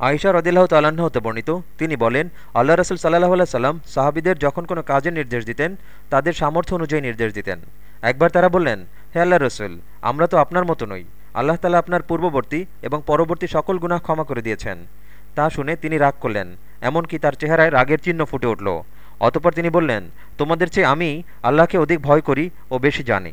আয়সা রদিল্লাহ তাল্লাহ্ন হতে বর্ণিত, তিনি বলেন, আল্লাহ রসুল সাল্লাহ আল্লাহ সাল্লাম সাহাবিদের যখন কোনো কাজের নির্দেশ দিতেন, তাদের সামর্থ্য অনুযায়ী নির্দেশ দিতেন। একবার তারা বললেন, হে আল্লাহ রসুল, আমরা তো আপনার মতো নই। আল্লাহ তালা আপনার পূর্ববর্তী এবং পরবর্তী সকল গুনাহ ক্ষমা করে দিয়েছেন। তা শুনে তিনি রাগ করলেন, এমনকি তার চেহারায় রাগের চিহ্ন ফুটে উঠল। অতপর তিনি বললেন, তোমাদের চেয়ে আমি আল্লাহকে অধিক ভয় করি ও বেশি জানি।